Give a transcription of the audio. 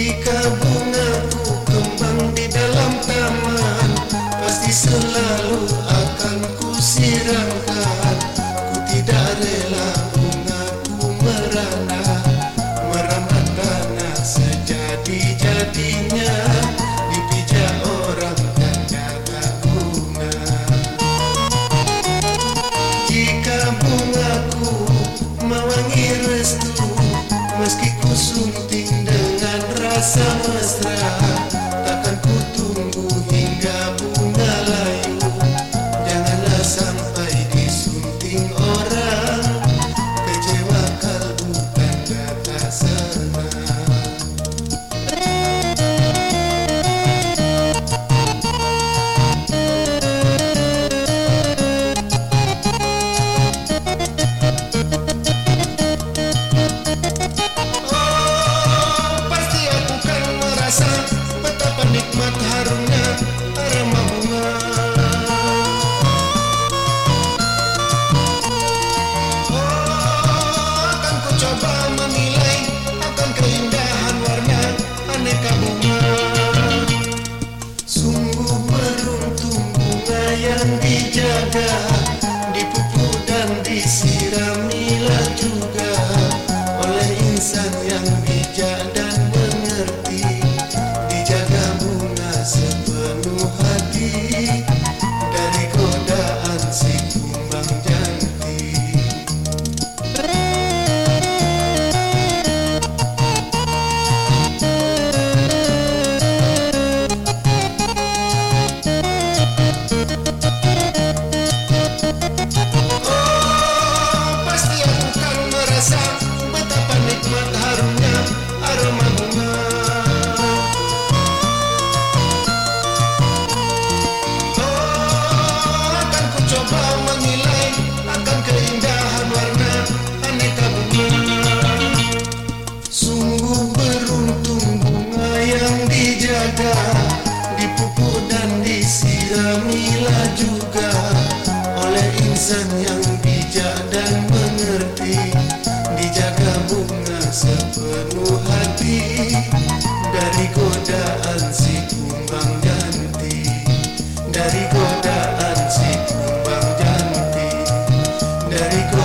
Jika bunga ku kembang di dalam taman Pasti selalu akan ku siramkan Ku tidak rela bunga ku merandang Yeah. Jaga Dipupuk dan disiramilah juga. Oleh insan yang bijak dan mengerti Dijaga bunga sepenuh hati juga oleh insan yang bijak dan mengerti. Dijaga bunga sepenuh hati dari godaan si kumbang janti. Dari godaan si kumbang janti. Dari godaan